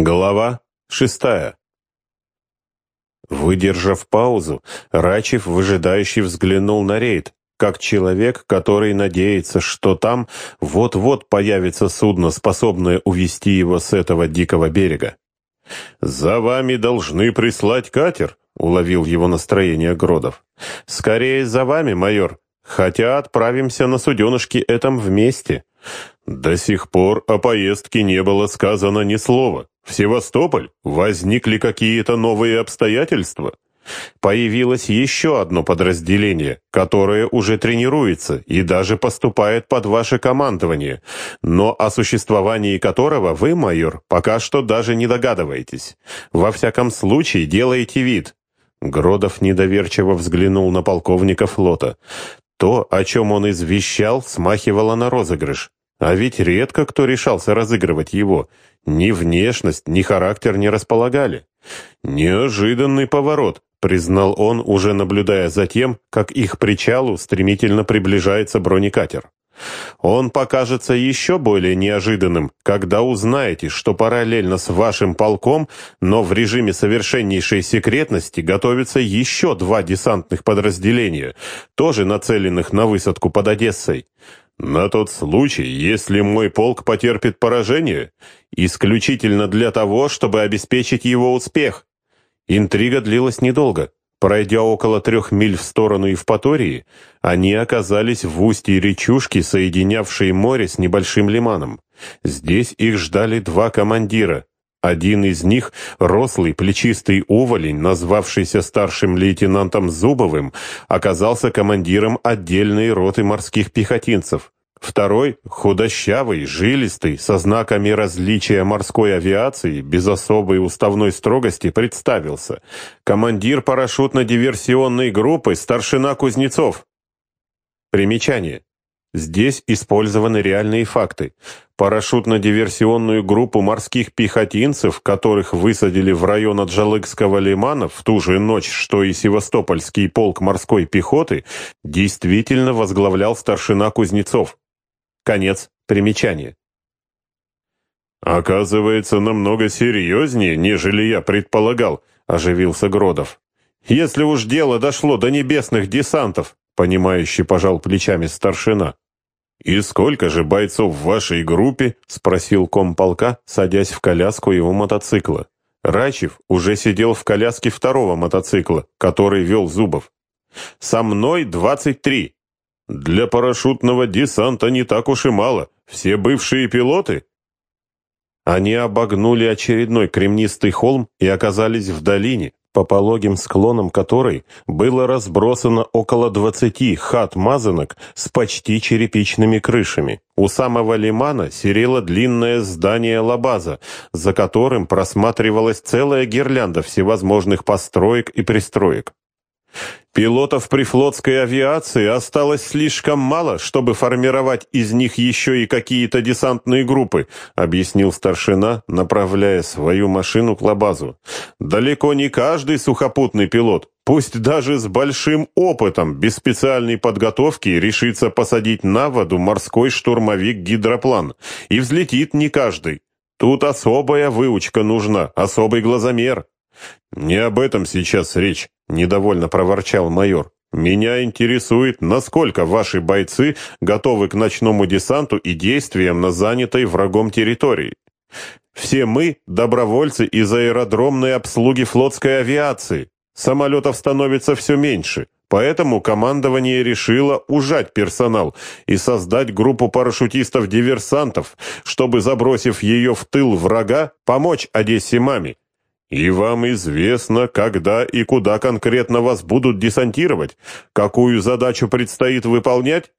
Глава шестая. Выдержав паузу, Рачев выжидающий взглянул на рейд, как человек, который надеется, что там вот-вот появится судно, способное увести его с этого дикого берега. «За вами должны прислать катер», — уловил его настроение Гродов. «Скорее за вами, майор, хотя отправимся на суденышке этом вместе». До сих пор о поездке не было сказано ни слова. В Севастополь возникли какие-то новые обстоятельства. Появилось еще одно подразделение, которое уже тренируется и даже поступает под ваше командование, но о существовании которого вы, майор, пока что даже не догадываетесь. Во всяком случае, делайте вид. Гродов недоверчиво взглянул на полковника флота. То, о чем он извещал, смахивало на розыгрыш. А ведь редко кто решался разыгрывать его. Ни внешность, ни характер не располагали. Неожиданный поворот, признал он, уже наблюдая за тем, как их причалу стремительно приближается бронекатер. Он покажется еще более неожиданным, когда узнаете, что параллельно с вашим полком, но в режиме совершеннейшей секретности готовятся еще два десантных подразделения, тоже нацеленных на высадку под Одессой. На тот случай, если мой полк потерпит поражение, исключительно для того, чтобы обеспечить его успех. Интрига длилась недолго. Пройдя около трех миль в сторону Евпатории, они оказались в устье речушки, соединявшей море с небольшим лиманом. Здесь их ждали два командира. Один из них, рослый плечистый уволень, назвавшийся старшим лейтенантом Зубовым, оказался командиром отдельной роты морских пехотинцев. Второй, худощавый, жилистый, со знаками различия морской авиации, без особой уставной строгости, представился. Командир парашютно-диверсионной группы старшина Кузнецов. Примечание. Здесь использованы реальные факты. Парашютно-диверсионную группу морских пехотинцев, которых высадили в район Аджалыкского лимана в ту же ночь, что и Севастопольский полк морской пехоты, действительно возглавлял старшина Кузнецов. Конец примечания. «Оказывается, намного серьезнее, нежели я предполагал», — оживился Гродов. «Если уж дело дошло до небесных десантов», — понимающий пожал плечами старшина. «И сколько же бойцов в вашей группе?» — спросил комполка, садясь в коляску его мотоцикла. Рачев уже сидел в коляске второго мотоцикла, который вел Зубов. «Со мной двадцать три». «Для парашютного десанта не так уж и мало. Все бывшие пилоты?» Они обогнули очередной кремнистый холм и оказались в долине, по пологим склонам которой было разбросано около двадцати хат-мазанок с почти черепичными крышами. У самого лимана серело длинное здание лабаза, за которым просматривалась целая гирлянда всевозможных построек и пристроек. Пилотов при флотской авиации осталось слишком мало, чтобы формировать из них еще и какие-то десантные группы, объяснил старшина, направляя свою машину к лабазу. Далеко не каждый сухопутный пилот, пусть даже с большим опытом, без специальной подготовки, решится посадить на воду морской штурмовик-гидроплан. И взлетит не каждый. Тут особая выучка нужна, особый глазомер. «Не об этом сейчас речь», — недовольно проворчал майор. «Меня интересует, насколько ваши бойцы готовы к ночному десанту и действиям на занятой врагом территории. Все мы — добровольцы из аэродромной обслуги флотской авиации. Самолетов становится все меньше, поэтому командование решило ужать персонал и создать группу парашютистов-диверсантов, чтобы, забросив ее в тыл врага, помочь Одессе маме. И вам известно, когда и куда конкретно вас будут десантировать, какую задачу предстоит выполнять?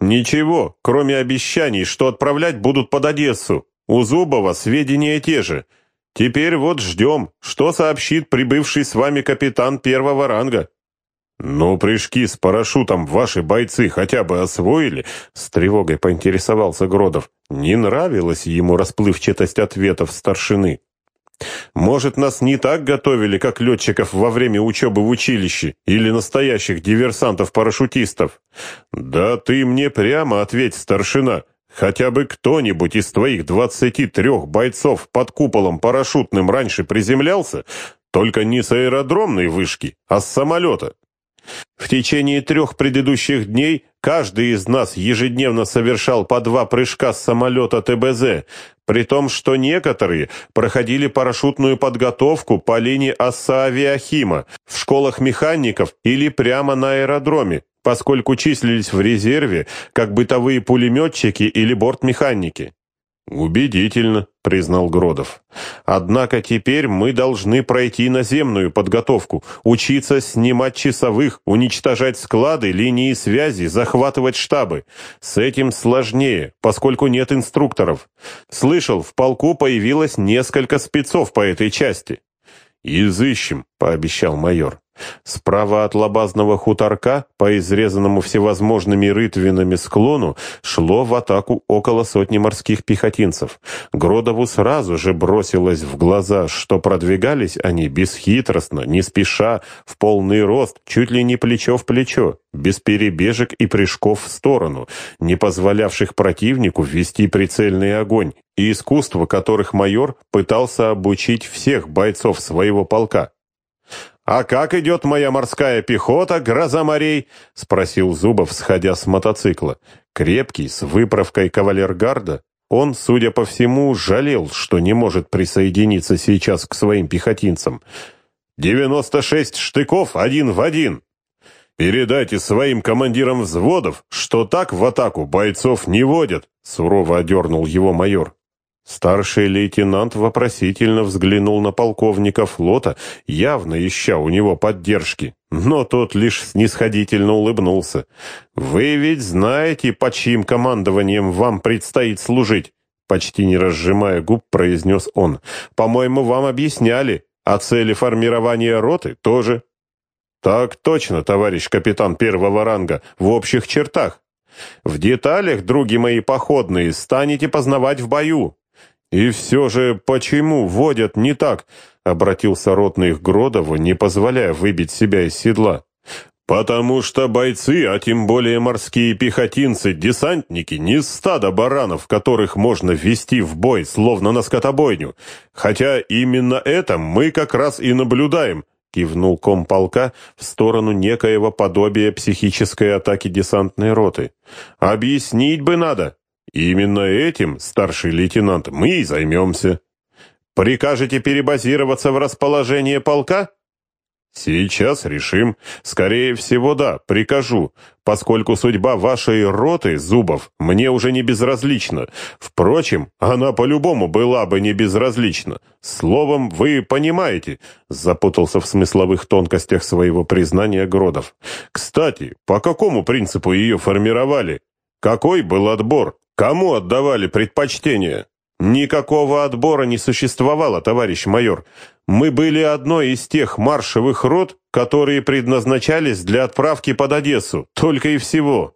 Ничего, кроме обещаний, что отправлять будут под Одессу. У Зубова сведения те же. Теперь вот ждем, что сообщит прибывший с вами капитан первого ранга. «Ну, прыжки с парашютом ваши бойцы хотя бы освоили?» С тревогой поинтересовался Гродов. Не нравилась ему расплывчатость ответов старшины. Может, нас не так готовили, как летчиков во время учебы в училище или настоящих диверсантов-парашютистов? Да ты мне прямо ответь, старшина. Хотя бы кто-нибудь из твоих двадцати трех бойцов под куполом парашютным раньше приземлялся, только не с аэродромной вышки, а с самолета. В течение трех предыдущих дней каждый из нас ежедневно совершал по два прыжка с самолета ТБЗ, при том, что некоторые проходили парашютную подготовку по линии Асса-Авиахима в школах механиков или прямо на аэродроме, поскольку числились в резерве как бытовые пулеметчики или бортмеханики. «Убедительно», — признал Гродов. «Однако теперь мы должны пройти наземную подготовку, учиться снимать часовых, уничтожать склады, линии связи, захватывать штабы. С этим сложнее, поскольку нет инструкторов. Слышал, в полку появилось несколько спецов по этой части». «Изыщем», — пообещал майор. Справа от лабазного хуторка, по изрезанному всевозможными рытвинами склону, шло в атаку около сотни морских пехотинцев. Гродову сразу же бросилось в глаза, что продвигались они бесхитростно, не спеша, в полный рост, чуть ли не плечо в плечо, без перебежек и прыжков в сторону, не позволявших противнику ввести прицельный огонь, и искусство которых майор пытался обучить всех бойцов своего полка. «А как идет моя морская пехота, гроза морей?» — спросил Зубов, сходя с мотоцикла. Крепкий, с выправкой кавалергарда, он, судя по всему, жалел, что не может присоединиться сейчас к своим пехотинцам. «Девяносто шесть штыков один в один!» «Передайте своим командирам взводов, что так в атаку бойцов не водят», — сурово одернул его майор. Старший лейтенант вопросительно взглянул на полковника флота, явно ища у него поддержки, но тот лишь снисходительно улыбнулся. «Вы ведь знаете, под чьим командованием вам предстоит служить?» Почти не разжимая губ, произнес он. «По-моему, вам объясняли, а цели формирования роты тоже». «Так точно, товарищ капитан первого ранга, в общих чертах. В деталях, други мои походные, станете познавать в бою». «И все же почему водят не так?» — обратился ротный к Гродову, не позволяя выбить себя из седла. «Потому что бойцы, а тем более морские пехотинцы, десантники, не стадо баранов, которых можно ввести в бой, словно на скотобойню. Хотя именно это мы как раз и наблюдаем», — кивнул комполка в сторону некоего подобия психической атаки десантной роты. «Объяснить бы надо, Именно этим, старший лейтенант, мы и займемся. Прикажете перебазироваться в расположение полка? Сейчас решим. Скорее всего, да, прикажу, поскольку судьба вашей роты, Зубов, мне уже не безразлична. Впрочем, она по-любому была бы не безразлична. Словом, вы понимаете, запутался в смысловых тонкостях своего признания Гродов. Кстати, по какому принципу ее формировали? Какой был отбор? Кому отдавали предпочтение? Никакого отбора не существовало, товарищ майор. Мы были одной из тех маршевых рот, которые предназначались для отправки под Одессу, только и всего.